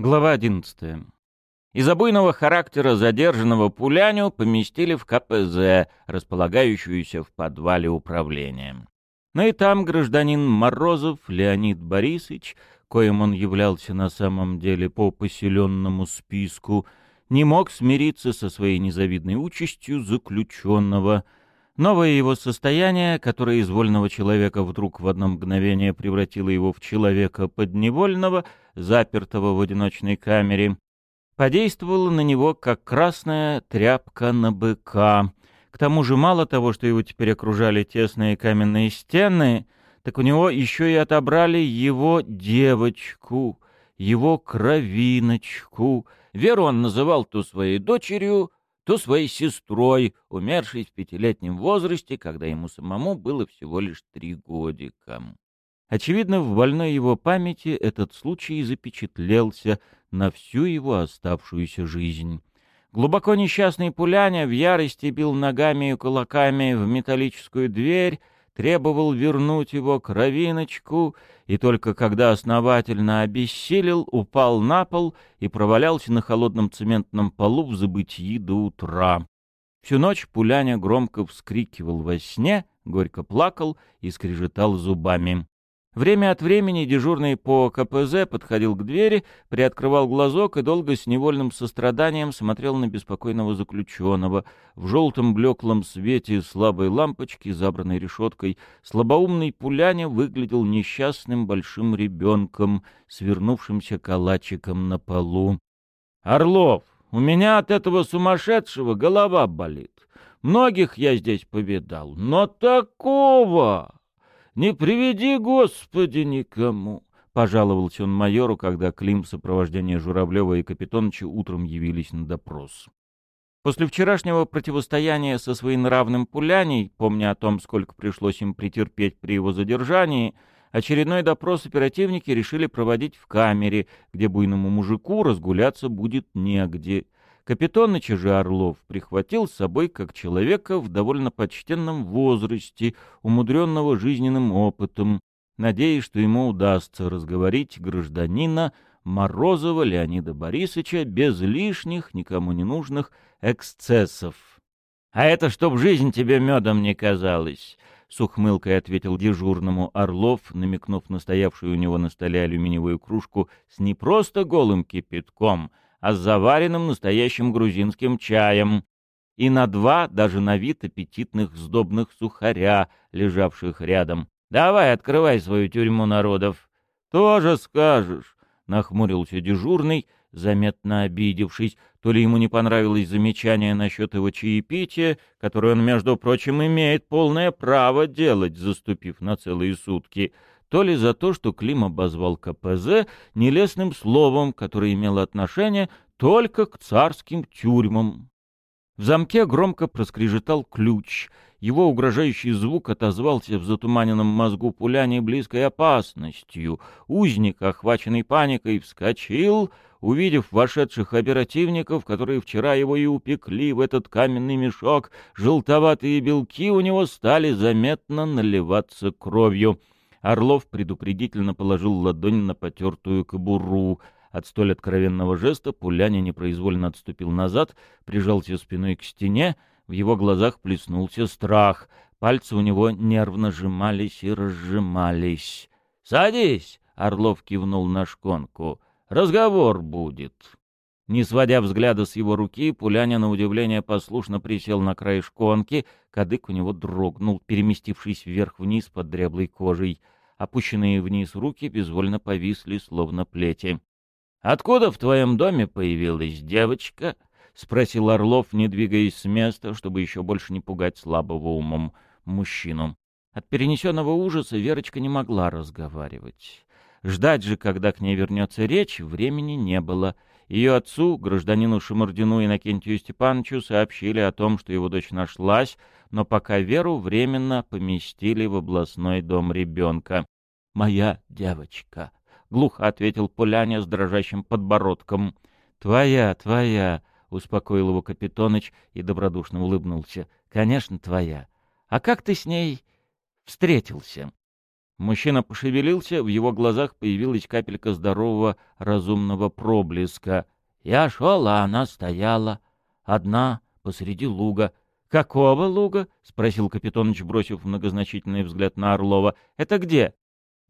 Глава 11. Из-за буйного характера задержанного Пуляню поместили в КПЗ, располагающуюся в подвале управления. Но и там гражданин Морозов Леонид Борисович, коим он являлся на самом деле по поселенному списку, не мог смириться со своей незавидной участью заключенного – Новое его состояние, которое из вольного человека вдруг в одно мгновение превратило его в человека подневольного, запертого в одиночной камере, подействовало на него как красная тряпка на быка. К тому же мало того, что его теперь окружали тесные каменные стены, так у него еще и отобрали его девочку, его кровиночку. Веру он называл то своей дочерью, то своей сестрой, умершей в пятилетнем возрасте, когда ему самому было всего лишь три годика. Очевидно, в больной его памяти этот случай запечатлелся на всю его оставшуюся жизнь. Глубоко несчастный Пуляня в ярости бил ногами и кулаками в металлическую дверь, требовал вернуть его кровиночку, и только когда основательно обессилел, упал на пол и провалялся на холодном цементном полу в забытии до утра. Всю ночь Пуляня громко вскрикивал во сне, горько плакал и скрежетал зубами. Время от времени дежурный по КПЗ подходил к двери, приоткрывал глазок и долго с невольным состраданием смотрел на беспокойного заключенного. В желтом блеклом свете слабой лампочки, забранной решеткой, слабоумный Пуляня выглядел несчастным большим ребенком, свернувшимся калачиком на полу. «Орлов, у меня от этого сумасшедшего голова болит. Многих я здесь повидал, но такого...» «Не приведи, Господи, никому!» — пожаловался он майору, когда Клим в сопровождении Журавлева и Капитоновича утром явились на допрос. После вчерашнего противостояния со своим Пуляней, помня о том, сколько пришлось им претерпеть при его задержании, очередной допрос оперативники решили проводить в камере, где буйному мужику разгуляться будет негде — Капитоныч же Орлов прихватил с собой как человека в довольно почтенном возрасте, умудренного жизненным опытом, надеясь, что ему удастся разговорить гражданина Морозова Леонида Борисовича без лишних, никому не нужных эксцессов. «А это чтоб жизнь тебе медом не казалась!» — с ухмылкой ответил дежурному Орлов, намекнув на стоявшую у него на столе алюминиевую кружку с не просто голым кипятком — а с заваренным настоящим грузинским чаем, и на два даже на вид аппетитных сдобных сухаря, лежавших рядом. «Давай, открывай свою тюрьму народов». «Тоже скажешь», — нахмурился дежурный, заметно обидевшись, то ли ему не понравилось замечание насчет его чаепития, которое он, между прочим, имеет полное право делать, заступив на целые сутки, то ли за то, что Клим обозвал КПЗ нелестным словом, которое имело отношение только к царским тюрьмам. В замке громко проскрежетал ключ. Его угрожающий звук отозвался в затуманенном мозгу пуляне близкой опасностью. Узник, охваченный паникой, вскочил, увидев вошедших оперативников, которые вчера его и упекли в этот каменный мешок, желтоватые белки у него стали заметно наливаться кровью — Орлов предупредительно положил ладонь на потертую кобуру. От столь откровенного жеста Пуляня непроизвольно отступил назад, прижался спиной к стене, в его глазах плеснулся страх. Пальцы у него нервно сжимались и разжимались. «Садись!» — Орлов кивнул на шконку. «Разговор будет». Не сводя взгляда с его руки, Пуляня на удивление послушно присел на край шконки, кадык у него дрогнул, переместившись вверх-вниз под дряблой кожей. Опущенные вниз руки безвольно повисли, словно плети. — Откуда в твоем доме появилась девочка? — спросил Орлов, не двигаясь с места, чтобы еще больше не пугать слабого умом мужчину. От перенесенного ужаса Верочка не могла разговаривать. Ждать же, когда к ней вернется речь, времени не было — ее отцу, гражданину Шамардину Иннокентию Степановичу, сообщили о том, что его дочь нашлась, но пока Веру временно поместили в областной дом ребенка. «Моя девочка», — глухо ответил Пуляня с дрожащим подбородком. «Твоя, твоя», — успокоил его Капитоныч и добродушно улыбнулся. «Конечно, твоя. А как ты с ней встретился?» Мужчина пошевелился, в его глазах появилась капелька здорового разумного проблеска. Я шел, а она стояла. Одна, посреди луга. «Какого луга?» — спросил Капитоныч, бросив многозначительный взгляд на Орлова. «Это где?»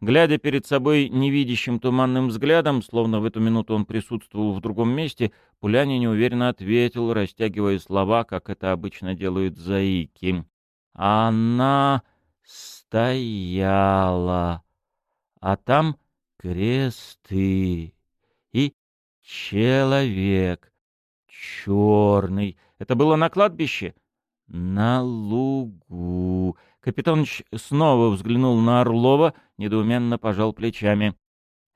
Глядя перед собой невидящим туманным взглядом, словно в эту минуту он присутствовал в другом месте, Пуляне неуверенно ответил, растягивая слова, как это обычно делают заики. «Она стояла, а там кресты и человек черный. Это было на кладбище?» «На лугу». Капитоныч снова взглянул на Орлова, недоуменно пожал плечами.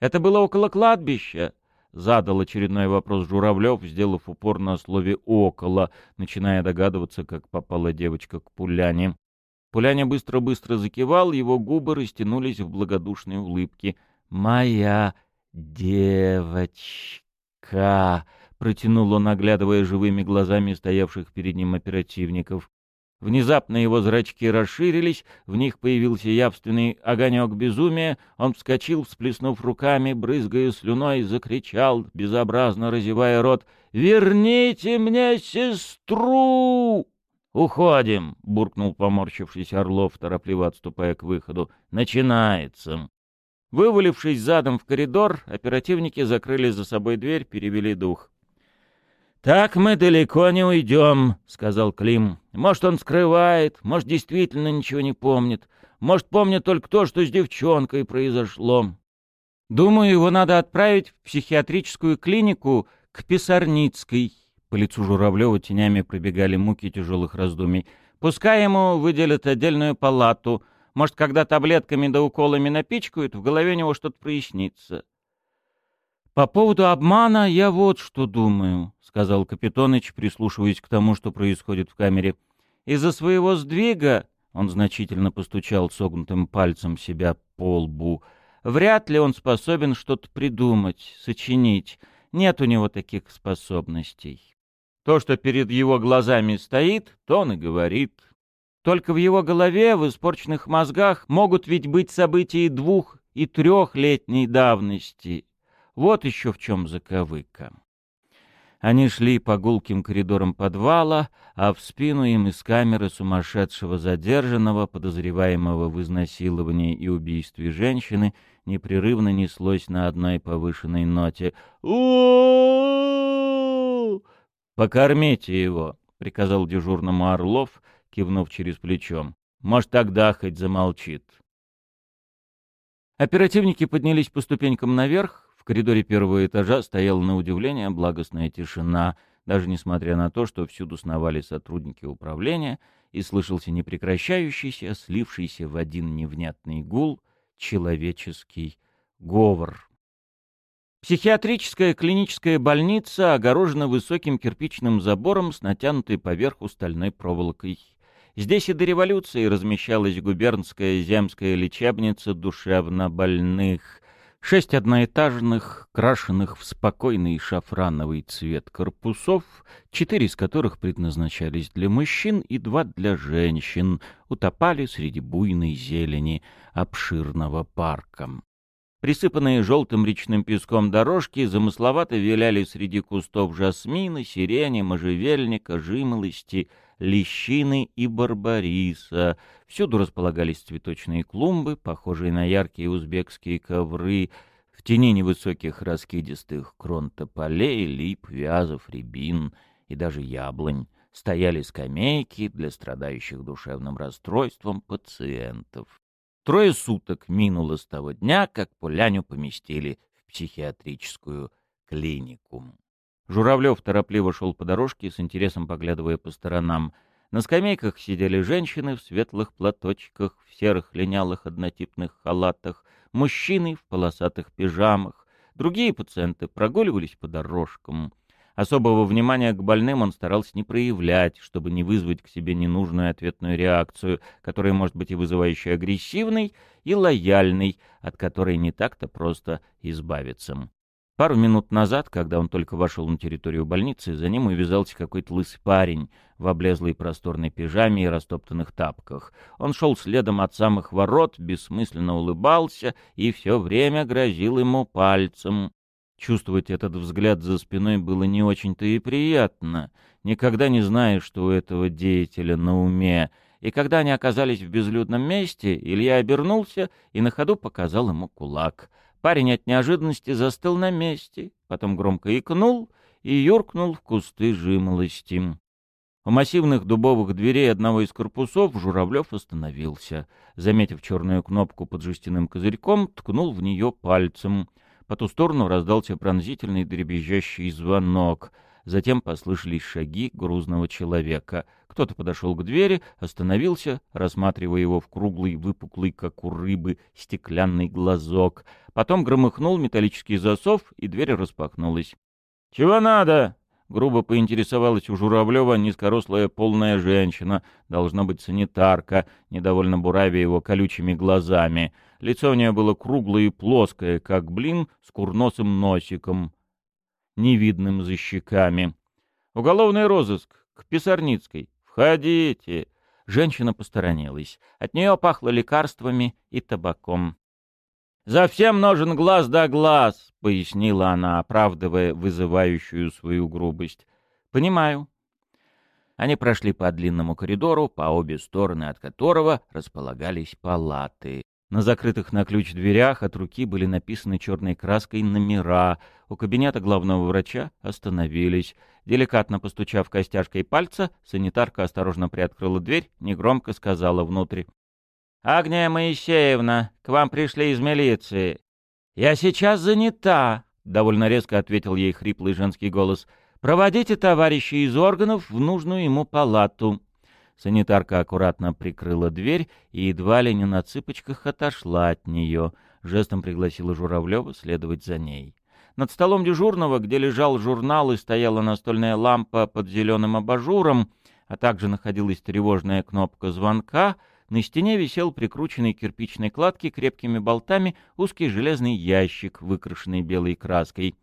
«Это было около кладбища», — задал очередной вопрос Журавлев, сделав упор на слове «около», начиная догадываться, как попала девочка к Пуляне. Пуляня быстро-быстро закивал, его губы растянулись в благодушной улыбке. «Моя девочка!» — протянул он, оглядывая живыми глазами стоявших перед ним оперативников. Внезапно его зрачки расширились, в них появился явственный огонек безумия, он вскочил, всплеснув руками, брызгая слюной, закричал, безобразно разевая рот, «Верните мне сестру!» «Уходим!» — буркнул поморщившийся Орлов, торопливо отступая к выходу. «Начинается!» Вывалившись задом в коридор, оперативники закрыли за собой дверь, перевели дух. «Так мы далеко не уйдем», — сказал Клим. «Может, он скрывает, может, действительно ничего не помнит, может, помнит только то, что с девчонкой произошло. Думаю, его надо отправить в психиатрическую клинику к Писарницкой». По лицу Журавлева тенями пробегали муки тяжелых раздумий. «Пускай ему выделят отдельную палату. Может, когда таблетками да уколами напичкают, в голове у него что-то прояснится». «По поводу обмана я вот что думаю», — сказал Капитоныч, прислушиваясь к тому, что происходит в камере. «Из-за своего сдвига...» — он значительно постучал согнутым пальцем себя по лбу. «Вряд ли он способен что-то придумать, сочинить. Нет у него таких способностей. То, что перед его глазами стоит, то он и говорит. Только в его голове, в испорченных мозгах, могут ведь быть события двух и трехлетней давности, вот еще в чем заковыка. Они шли по гулким коридорам подвала, а в спину им из камеры сумасшедшего задержанного, подозреваемого в изнасиловании и убийстве женщины, непрерывно неслось на одной повышенной ноте. у «Покормите его», — приказал дежурному Орлов, кивнув через плечо. «Может, тогда хоть замолчит». Оперативники поднялись по ступенькам наверх, в коридоре первого этажа стояла на удивление благостная тишина, даже несмотря на то, что всюду сновали сотрудники управления, и слышался непрекращающийся, слившийся в один невнятный гул, человеческий говор. Психиатрическая клиническая больница огорожена высоким кирпичным забором с натянутой поверху стальной проволокой. Здесь и до революции размещалась губернская земская лечебница душевнобольных, Шесть одноэтажных, крашенных в спокойный шафрановый цвет корпусов, четыре из которых предназначались для мужчин и два для женщин, утопали среди буйной зелени обширного парка. Присыпанные желтым речным песком дорожки замысловато виляли среди кустов жасмина, сирени, можжевельника, жимолости — лещины и барбариса. Всюду располагались цветочные клумбы, похожие на яркие узбекские ковры, в тени невысоких раскидистых крон тополей, лип, вязов, рябин и даже яблонь. Стояли скамейки для страдающих душевным расстройством пациентов. Трое суток минуло с того дня, как Поляню поместили в психиатрическую клинику. Журавлев торопливо шел по дорожке, с интересом поглядывая по сторонам. На скамейках сидели женщины в светлых платочках, в серых линялых однотипных халатах, мужчины в полосатых пижамах. Другие пациенты прогуливались по дорожкам. Особого внимания к больным он старался не проявлять, чтобы не вызвать к себе ненужную ответную реакцию, которая может быть и вызывающей агрессивной, и лояльной, от которой не так-то просто избавиться. Пару минут назад, когда он только вошел на территорию больницы, за ним увязался какой-то лысый парень в облезлой просторной пижаме и растоптанных тапках. Он шел следом от самых ворот, бессмысленно улыбался и все время грозил ему пальцем. Чувствовать этот взгляд за спиной было не очень-то и приятно. Никогда не знаешь, что у этого деятеля на уме. И когда они оказались в безлюдном месте, Илья обернулся и на ходу показал ему кулак — Парень от неожиданности застыл на месте, потом громко икнул и юркнул в кусты жимолости. У массивных дубовых дверей одного из корпусов Журавлев остановился. Заметив черную кнопку под жестяным козырьком, ткнул в нее пальцем. По ту сторону раздался пронзительный дребезжащий звонок — Затем послышались шаги грузного человека. Кто-то подошел к двери, остановился, рассматривая его в круглый, выпуклый, как у рыбы, стеклянный глазок. Потом громыхнул металлический засов, и дверь распахнулась. «Чего надо?» — грубо поинтересовалась у Журавлева низкорослая полная женщина, должна быть санитарка, недовольно буравя его колючими глазами. Лицо у нее было круглое и плоское, как блин, с курносым носиком невидным за щеками. «Уголовный розыск, к Писарницкой. Входите!» Женщина посторонилась. От нее пахло лекарствами и табаком. «За всем нужен глаз да глаз», — пояснила она, оправдывая вызывающую свою грубость. «Понимаю». Они прошли по длинному коридору, по обе стороны от которого располагались палаты. На закрытых на ключ дверях от руки были написаны черной краской номера. У кабинета главного врача остановились. Деликатно постучав костяшкой пальца, санитарка осторожно приоткрыла дверь, негромко сказала внутрь. «Агния Моисеевна, к вам пришли из милиции». «Я сейчас занята», — довольно резко ответил ей хриплый женский голос. «Проводите товарища из органов в нужную ему палату». Санитарка аккуратно прикрыла дверь и едва ли не на цыпочках отошла от нее. Жестом пригласила Журавлева следовать за ней. Над столом дежурного, где лежал журнал и стояла настольная лампа под зеленым абажуром, а также находилась тревожная кнопка звонка, на стене висел прикрученный кирпичной кладке крепкими болтами узкий железный ящик, выкрашенный белой краской.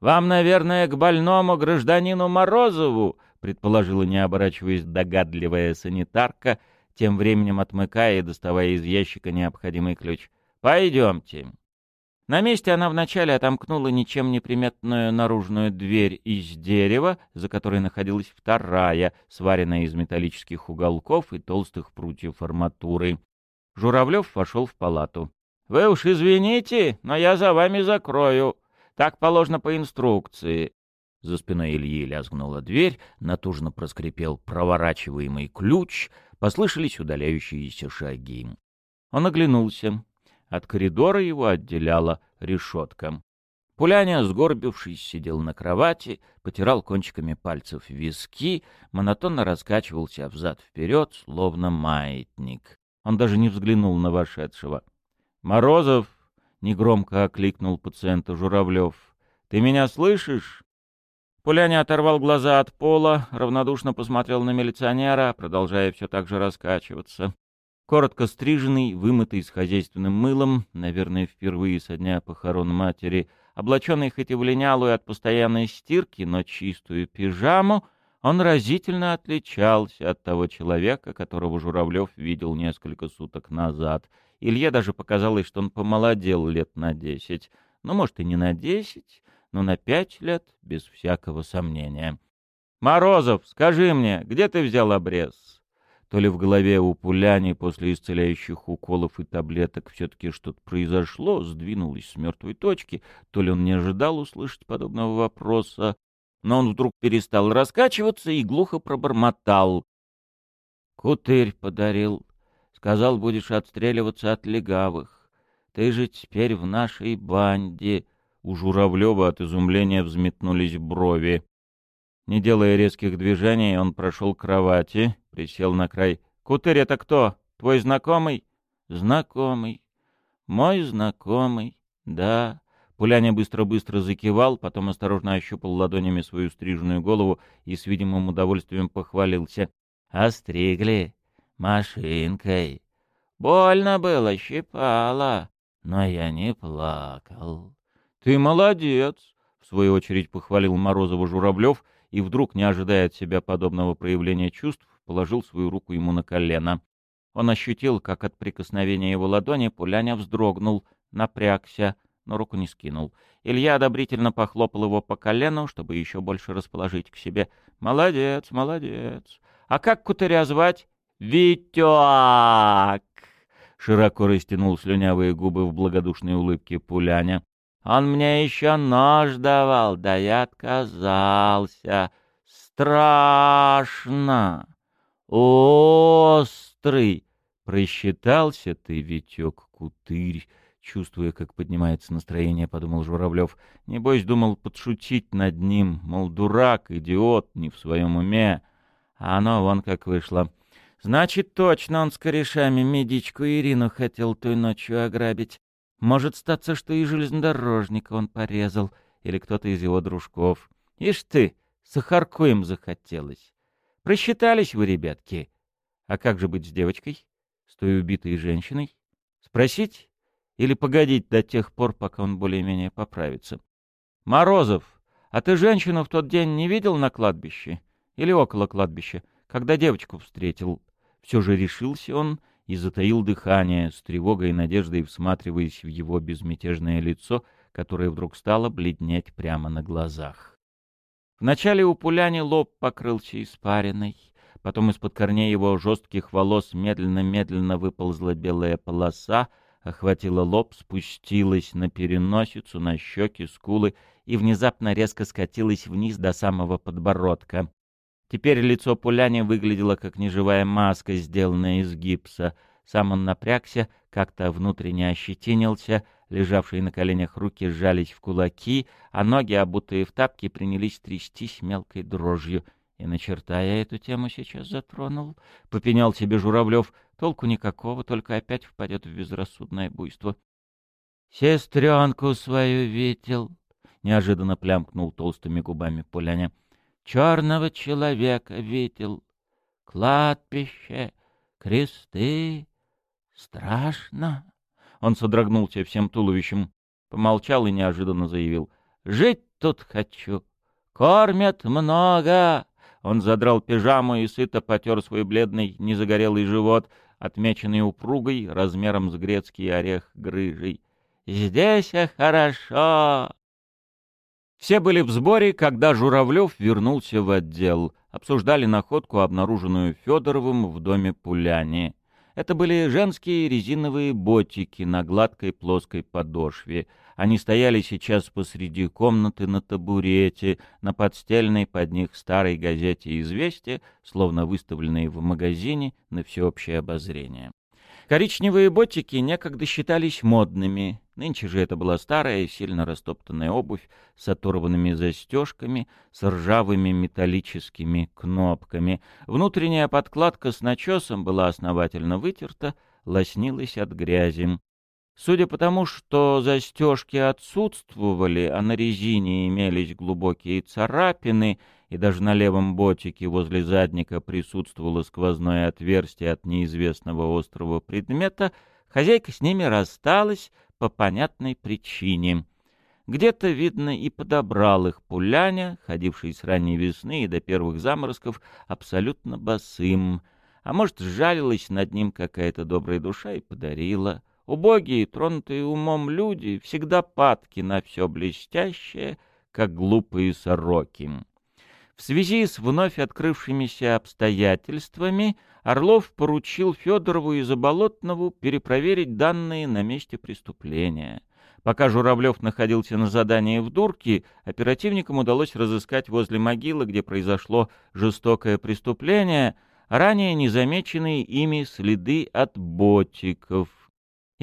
«Вам, наверное, к больному гражданину Морозову?» Предположила, не оборачиваясь, догадливая санитарка, тем временем отмыкая и доставая из ящика необходимый ключ. «Пойдемте». На месте она вначале отомкнула ничем не приметную наружную дверь из дерева, за которой находилась вторая, сваренная из металлических уголков и толстых прутьев арматуры. Журавлев вошел в палату. «Вы уж извините, но я за вами закрою. Так положено по инструкции. За спиной Ильи лязгнула дверь, натужно проскрипел проворачиваемый ключ, послышались удаляющиеся шаги. Он оглянулся. От коридора его отделяла решетка. Пуляня, сгорбившись, сидел на кровати, потирал кончиками пальцев виски, монотонно раскачивался взад-вперед, словно маятник. Он даже не взглянул на вошедшего. «Морозов!» — негромко окликнул пациента Журавлев. «Ты меня слышишь?» Пуляня оторвал глаза от пола, равнодушно посмотрел на милиционера, продолжая все так же раскачиваться. Коротко стриженный, вымытый с хозяйственным мылом, наверное, впервые со дня похорон матери, облаченный хоть и в линялую от постоянной стирки, но чистую пижаму, он разительно отличался от того человека, которого Журавлев видел несколько суток назад. Илье даже показалось, что он помолодел лет на десять. Ну, может, и не на десять, но на пять лет без всякого сомнения. «Морозов, скажи мне, где ты взял обрез?» То ли в голове у Пуляни после исцеляющих уколов и таблеток все-таки что-то произошло, сдвинулось с мертвой точки, то ли он не ожидал услышать подобного вопроса, но он вдруг перестал раскачиваться и глухо пробормотал. «Кутырь подарил. Сказал, будешь отстреливаться от легавых. Ты же теперь в нашей банде. У Журавлева от изумления взметнулись брови. Не делая резких движений, он прошел к кровати, присел на край. «Кутырь, это кто? Твой знакомый?» «Знакомый. Мой знакомый. Да». Пуляня быстро-быстро закивал, потом осторожно ощупал ладонями свою стриженную голову и с видимым удовольствием похвалился. «Остригли. Машинкой. Больно было, щипало, но я не плакал. «Ты молодец!» — в свою очередь похвалил Морозова Журавлев и вдруг, не ожидая от себя подобного проявления чувств, положил свою руку ему на колено. Он ощутил, как от прикосновения его ладони Пуляня вздрогнул, напрягся, но руку не скинул. Илья одобрительно похлопал его по колену, чтобы еще больше расположить к себе. «Молодец, молодец! А как кутыря звать?» «Витек!» Широко растянул слюнявые губы в благодушной улыбке Пуляня. Он мне еще нож давал, да я отказался. Страшно! Острый! Просчитался ты, Витек Кутырь, чувствуя, как поднимается настроение, подумал Журавлев. Небось, думал подшутить над ним, мол, дурак, идиот, не в своем уме. А оно вон как вышло. Значит, точно он с корешами медичку Ирину хотел той ночью ограбить. Может статься, что и железнодорожника он порезал, или кто-то из его дружков. Ишь ты, сахарку им захотелось. Просчитались вы, ребятки. А как же быть с девочкой? С той убитой женщиной? Спросить? Или погодить до тех пор, пока он более-менее поправится? Морозов, а ты женщину в тот день не видел на кладбище? Или около кладбища, когда девочку встретил? Все же решился он и затаил дыхание, с тревогой и надеждой всматриваясь в его безмятежное лицо, которое вдруг стало бледнеть прямо на глазах. Вначале у Пуляни лоб покрылся испариной, потом из-под корней его жестких волос медленно-медленно выползла белая полоса, охватила лоб, спустилась на переносицу, на щеки, скулы и внезапно резко скатилась вниз до самого подбородка. Теперь лицо Пуляни выглядело как неживая маска, сделанная из гипса. Сам он напрягся, как-то внутренне ощетинился, лежавшие на коленях руки сжались в кулаки, а ноги, обутые в тапки, принялись трястись мелкой дрожью. И на черта я эту тему сейчас затронул. Попенял себе Журавлев. Толку никакого, только опять впадет в безрассудное буйство. «Сестренку свою видел», — неожиданно плямкнул толстыми губами Пуляня черного человека видел. Кладбище, кресты. Страшно. Он содрогнулся всем туловищем, помолчал и неожиданно заявил. «Жить тут хочу. Кормят много». Он задрал пижаму и сыто потер свой бледный, незагорелый живот, отмеченный упругой, размером с грецкий орех грыжей. «Здесь хорошо. Все были в сборе, когда Журавлев вернулся в отдел. Обсуждали находку, обнаруженную Федоровым в доме Пуляни. Это были женские резиновые ботики на гладкой плоской подошве. Они стояли сейчас посреди комнаты на табурете, на подстельной под них старой газете «Известия», словно выставленной в магазине на всеобщее обозрение. Коричневые ботики некогда считались модными. Нынче же это была старая и сильно растоптанная обувь с оторванными застежками, с ржавыми металлическими кнопками. Внутренняя подкладка с начесом была основательно вытерта, лоснилась от грязи. Судя по тому, что застежки отсутствовали, а на резине имелись глубокие царапины, и даже на левом ботике возле задника присутствовало сквозное отверстие от неизвестного острого предмета, хозяйка с ними рассталась по понятной причине. Где-то, видно, и подобрал их пуляня, ходивший с ранней весны и до первых заморозков, абсолютно босым, а может, сжалилась над ним какая-то добрая душа и подарила — Убогие, тронутые умом люди, всегда падки на все блестящее, как глупые сороки. В связи с вновь открывшимися обстоятельствами Орлов поручил Федорову и Заболотнову перепроверить данные на месте преступления. Пока Журавлев находился на задании в Дурке, оперативникам удалось разыскать возле могилы, где произошло жестокое преступление, ранее незамеченные ими следы от ботиков —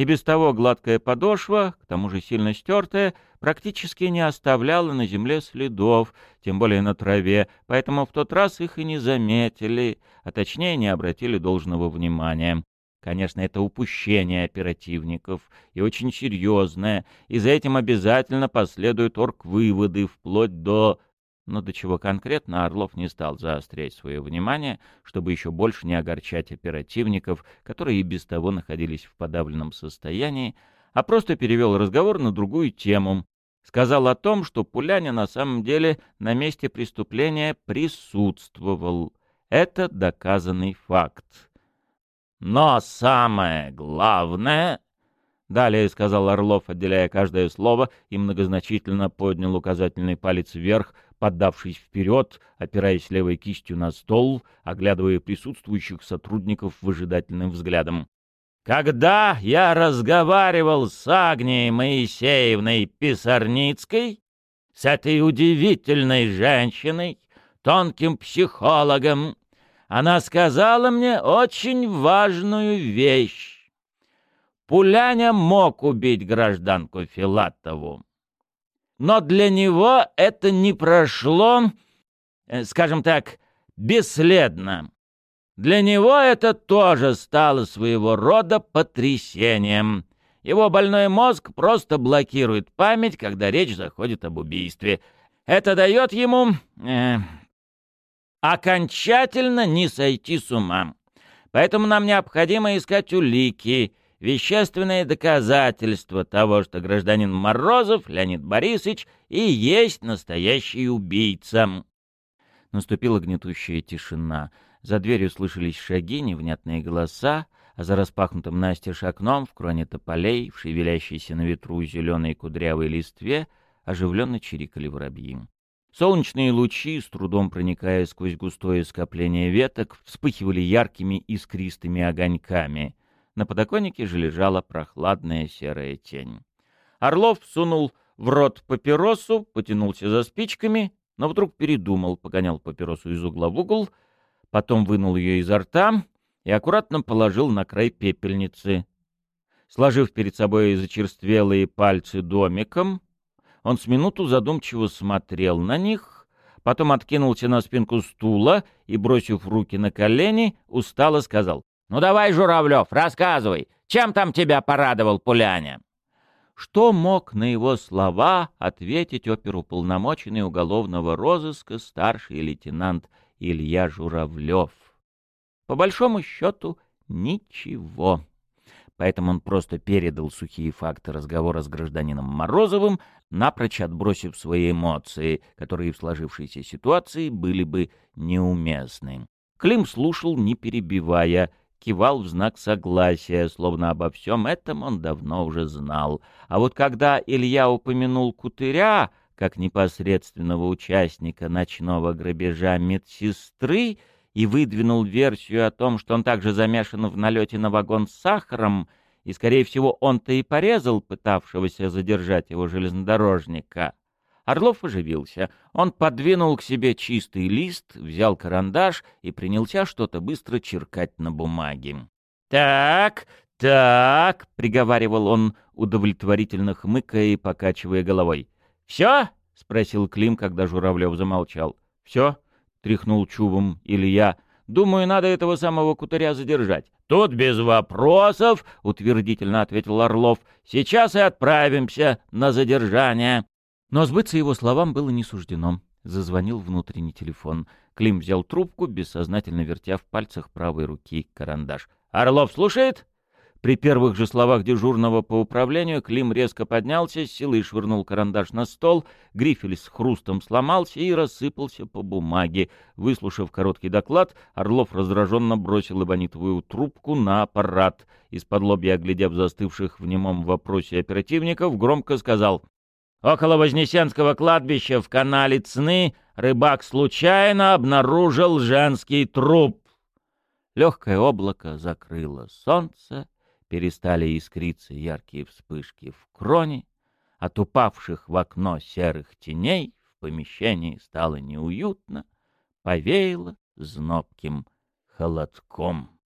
и без того гладкая подошва, к тому же сильно стертая, практически не оставляла на земле следов, тем более на траве, поэтому в тот раз их и не заметили, а точнее не обратили должного внимания. Конечно, это упущение оперативников, и очень серьезное, и за этим обязательно последуют орг-выводы, вплоть до но до чего конкретно Орлов не стал заострять свое внимание, чтобы еще больше не огорчать оперативников, которые и без того находились в подавленном состоянии, а просто перевел разговор на другую тему. сказал о том, что Пуляня на самом деле на месте преступления присутствовал. Это доказанный факт. Но самое главное, далее сказал Орлов, отделяя каждое слово, и многозначительно поднял указательный палец вверх, поддавшись вперед, опираясь левой кистью на стол, оглядывая присутствующих сотрудников выжидательным взглядом. Когда я разговаривал с Агнией Моисеевной Писарницкой, с этой удивительной женщиной, тонким психологом, она сказала мне очень важную вещь. Пуляня мог убить гражданку Филатову. Но для него это не прошло, э, скажем так, бесследно. Для него это тоже стало своего рода потрясением. Его больной мозг просто блокирует память, когда речь заходит об убийстве. Это дает ему э, окончательно не сойти с ума. Поэтому нам необходимо искать улики, вещественные доказательства того, что гражданин Морозов, Леонид Борисович, и есть настоящий убийца. Наступила гнетущая тишина. За дверью слышались шаги, невнятные голоса, а за распахнутым настежь окном в кроне тополей, в шевелящейся на ветру зеленой кудрявой листве, оживленно чирикали воробьи. Солнечные лучи, с трудом проникая сквозь густое скопление веток, вспыхивали яркими искристыми огоньками. На подоконнике же лежала прохладная серая тень. Орлов сунул в рот папиросу, потянулся за спичками, но вдруг передумал, погонял папиросу из угла в угол — потом вынул ее изо рта и аккуратно положил на край пепельницы. Сложив перед собой зачерствелые пальцы домиком, он с минуту задумчиво смотрел на них, потом откинулся на спинку стула и, бросив руки на колени, устало сказал, «Ну давай, Журавлев, рассказывай, чем там тебя порадовал Пуляня?» Что мог на его слова ответить оперуполномоченный уголовного розыска старший лейтенант Илья Журавлев. По большому счету, ничего. Поэтому он просто передал сухие факты разговора с гражданином Морозовым, напрочь отбросив свои эмоции, которые в сложившейся ситуации были бы неуместны. Клим слушал, не перебивая, кивал в знак согласия, словно обо всем этом он давно уже знал. А вот когда Илья упомянул Кутыря, как непосредственного участника ночного грабежа медсестры и выдвинул версию о том, что он также замешан в налете на вагон с сахаром, и, скорее всего, он-то и порезал пытавшегося задержать его железнодорожника. Орлов оживился. Он подвинул к себе чистый лист, взял карандаш и принялся что-то быстро черкать на бумаге. «Так, так», — приговаривал он, удовлетворительно хмыкая и покачивая головой. «Все?» — спросил Клим, когда Журавлев замолчал. «Все?» — тряхнул чубом Илья. «Думаю, надо этого самого кутыря задержать». «Тут без вопросов», — утвердительно ответил Орлов. «Сейчас и отправимся на задержание». Но сбыться его словам было не суждено. Зазвонил внутренний телефон. Клим взял трубку, бессознательно вертя в пальцах правой руки карандаш. «Орлов слушает?» При первых же словах дежурного по управлению Клим резко поднялся, силой швырнул карандаш на стол, грифель с хрустом сломался и рассыпался по бумаге. Выслушав короткий доклад, Орлов раздраженно бросил эбонитовую трубку на аппарат. Из-под лобья, оглядев застывших в немом вопросе оперативников, громко сказал «Около Вознесенского кладбища в канале Цны рыбак случайно обнаружил женский труп». Легкое облако закрыло солнце, перестали искриться яркие вспышки в кроне, от упавших в окно серых теней в помещении стало неуютно, повеяло знобким холодком.